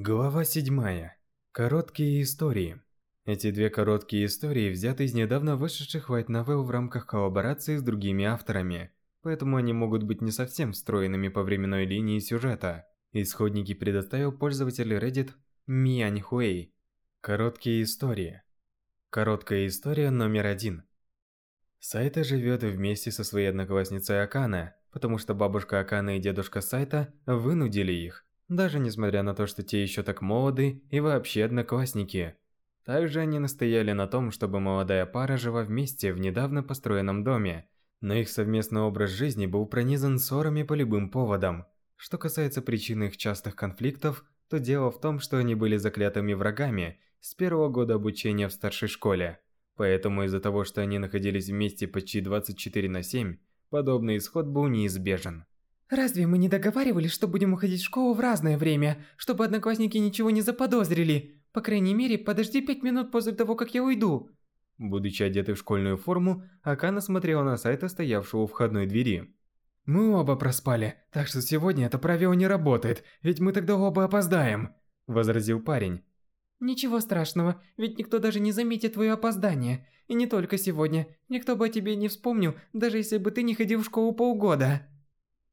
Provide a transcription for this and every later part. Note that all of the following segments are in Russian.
Глава 7. Короткие истории. Эти две короткие истории взяты из недавно вышедших White Novel в рамках коллаборации с другими авторами, поэтому они могут быть не совсем встроенными по временной линии сюжета. Исходники предоставил пользователь Reddit Миань. Короткие истории. Короткая история номер один. Сайта живет вместе со своей одноклассницей Акана, потому что бабушка Акана и дедушка Сайта вынудили их даже несмотря на то, что те еще так молоды и вообще одноклассники. Также они настояли на том, чтобы молодая пара жила вместе в недавно построенном доме, но их совместный образ жизни был пронизан ссорами по любым поводам. Что касается причин их частых конфликтов, то дело в том, что они были заклятыми врагами с первого года обучения в старшей школе. Поэтому из-за того, что они находились вместе почти 24 на 7, подобный исход был неизбежен. Разве мы не договаривались, что будем уходить в школу в разное время, чтобы одноклассники ничего не заподозрили? По крайней мере, подожди пять минут после того, как я уйду. Будучи одетой в школьную форму, Акана смотрела на сайт, стоявшего у входной двери. Мы оба проспали, так что сегодня это правило не работает, ведь мы тогда оба опоздаем, возразил парень. Ничего страшного, ведь никто даже не заметит твое опоздание. И не только сегодня. Никто бы о тебе не вспомнил, даже если бы ты не ходил в школу полгода.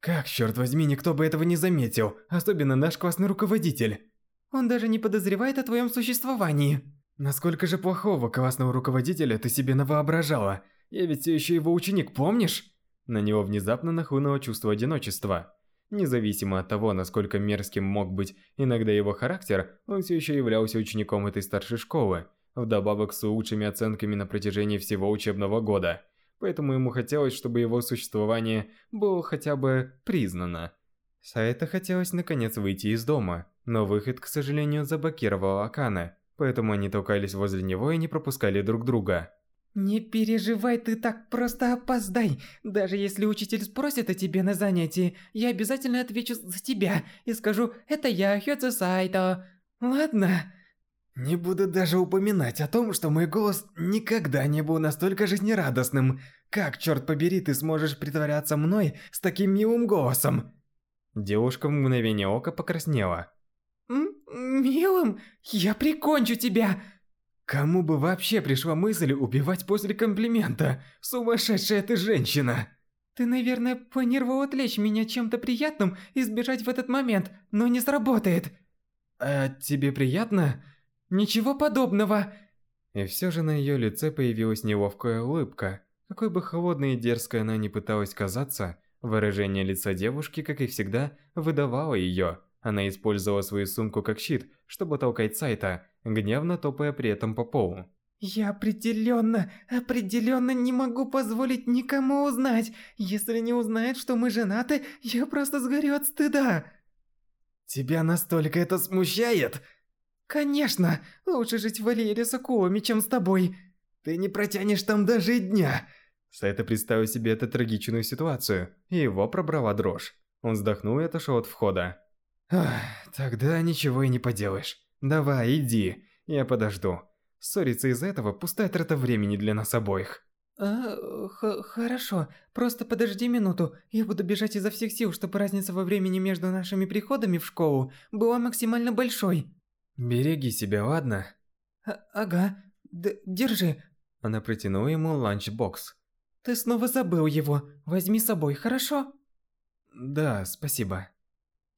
Как, черт возьми, никто бы этого не заметил, особенно наш классный руководитель. Он даже не подозревает о твоем существовании. Насколько же плохого классного руководителя ты себе навоображала? Я ведь все еще его ученик, помнишь? На него внезапно нахлынуло чувство одиночества. Независимо от того, насколько мерзким мог быть иногда его характер, он все еще являлся учеником этой старшей школы, вдобавок с лучшими оценками на протяжении всего учебного года – поэтому ему хотелось, чтобы его существование было хотя бы признано. Саэта хотелось наконец выйти из дома, но выход, к сожалению, заблокировал Акана, поэтому они толкались возле него и не пропускали друг друга. «Не переживай, ты так просто опоздай. Даже если учитель спросит о тебе на занятии, я обязательно отвечу за тебя и скажу «Это я, Хёцу Сайто». Ладно?» Не буду даже упоминать о том, что мой голос никогда не был настолько жизнерадостным. Как, черт побери, ты сможешь притворяться мной с таким милым голосом? Девушка в мгновение ока покраснела. М «Милым? Я прикончу тебя!» Кому бы вообще пришла мысль убивать после комплимента? Сумасшедшая ты женщина! Ты, наверное, планировал отвлечь меня чем-то приятным и сбежать в этот момент, но не сработает. А тебе приятно? Ничего подобного. И все же на ее лице появилась неловкая улыбка. Какой бы холодной и дерзкой она ни пыталась казаться, выражение лица девушки, как и всегда, выдавало ее. Она использовала свою сумку как щит, чтобы толкать Сайта, гневно топая при этом по полу. «Я определенно, определенно не могу позволить никому узнать. Если не узнает, что мы женаты, я просто сгорю от стыда». «Тебя настолько это смущает?» «Конечно! Лучше жить в Валере с акулами, чем с тобой!» «Ты не протянешь там даже и дня!» Сайта представил себе эту трагичную ситуацию, и его пробрала дрожь. Он вздохнул и отошел от входа. «Тогда ничего и не поделаешь. Давай, иди, я подожду. Ссориться из-за этого – пустая трата времени для нас обоих». А, хорошо, просто подожди минуту. Я буду бежать изо всех сил, чтобы разница во времени между нашими приходами в школу была максимально большой. «Береги себя, ладно?» а «Ага, Д держи». Она протянула ему ланчбокс. «Ты снова забыл его. Возьми с собой, хорошо?» «Да, спасибо».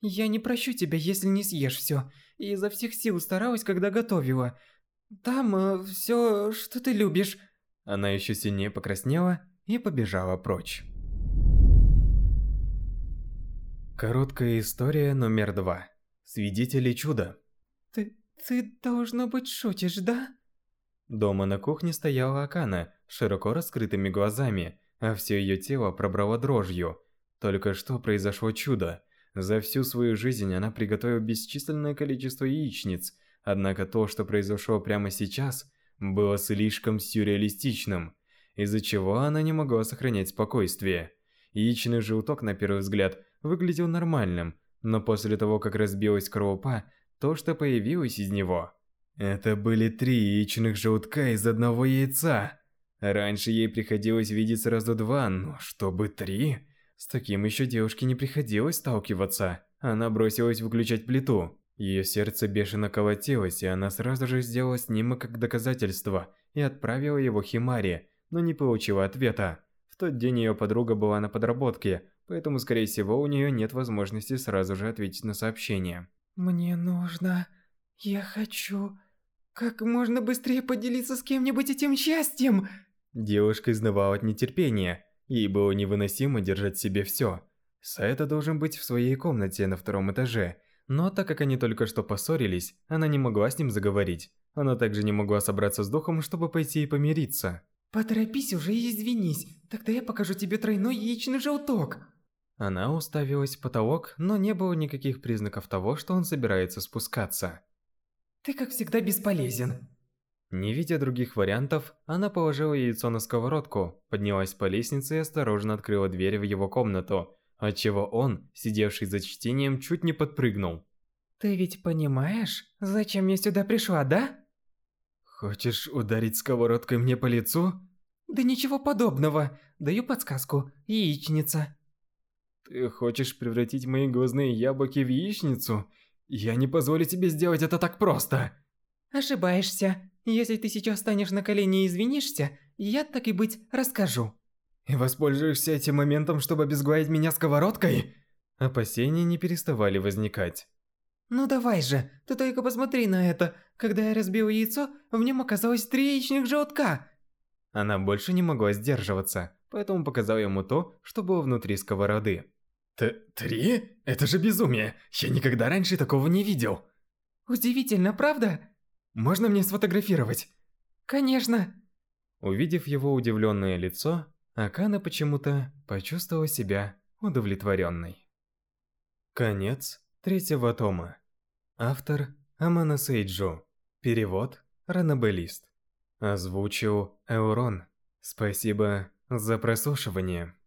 «Я не прощу тебя, если не съешь все. Я изо всех сил старалась, когда готовила. Там э, все, что ты любишь». Она еще сильнее покраснела и побежала прочь. Короткая история номер два. Свидетели чуда. Ты... ты, должно быть, шутишь, да? Дома на кухне стояла Акана широко раскрытыми глазами, а все ее тело пробрало дрожью. Только что произошло чудо. За всю свою жизнь она приготовила бесчисленное количество яичниц, однако то, что произошло прямо сейчас, было слишком сюрреалистичным, из-за чего она не могла сохранять спокойствие. Яичный желток, на первый взгляд, выглядел нормальным, но после того, как разбилась скорлупа, то, что появилось из него. Это были три яичных желтка из одного яйца. Раньше ей приходилось видеть сразу два, но чтобы три? С таким еще девушке не приходилось сталкиваться. Она бросилась выключать плиту. Ее сердце бешено колотилось, и она сразу же сделала снимок как доказательство и отправила его Химаре, но не получила ответа. В тот день ее подруга была на подработке, поэтому, скорее всего, у нее нет возможности сразу же ответить на сообщение. «Мне нужно... Я хочу... Как можно быстрее поделиться с кем-нибудь этим счастьем!» Девушка изнывала от нетерпения. Ей было невыносимо держать себе все. Сайта должен быть в своей комнате на втором этаже, но так как они только что поссорились, она не могла с ним заговорить. Она также не могла собраться с духом, чтобы пойти и помириться. «Поторопись уже и извинись, тогда я покажу тебе тройной яичный желток!» Она уставилась в потолок, но не было никаких признаков того, что он собирается спускаться. «Ты как всегда бесполезен!» Не видя других вариантов, она положила яйцо на сковородку, поднялась по лестнице и осторожно открыла дверь в его комнату, отчего он, сидевший за чтением, чуть не подпрыгнул. «Ты ведь понимаешь, зачем я сюда пришла, да?» «Хочешь ударить сковородкой мне по лицу?» «Да ничего подобного. Даю подсказку. Яичница». «Ты хочешь превратить мои глазные яблоки в яичницу? Я не позволю тебе сделать это так просто!» «Ошибаешься. Если ты сейчас станешь на колени и извинишься, я, так и быть, расскажу». И воспользуешься этим моментом, чтобы обезглавить меня сковородкой? Опасения не переставали возникать. Ну давай же, ты только посмотри на это. Когда я разбил яйцо, в нем оказалось три яичных желтка. Она больше не могла сдерживаться, поэтому показал ему то, что было внутри сковороды. Т «Три? Это же безумие! Я никогда раньше такого не видел!» Удивительно, правда? Можно мне сфотографировать? Конечно! Увидев его удивленное лицо, Акана почему-то почувствовала себя удовлетворенной. Конец третьего тома. Автор Амана Сейджу. Перевод Ранабелист. Озвучил Эурон. Спасибо за прослушивание.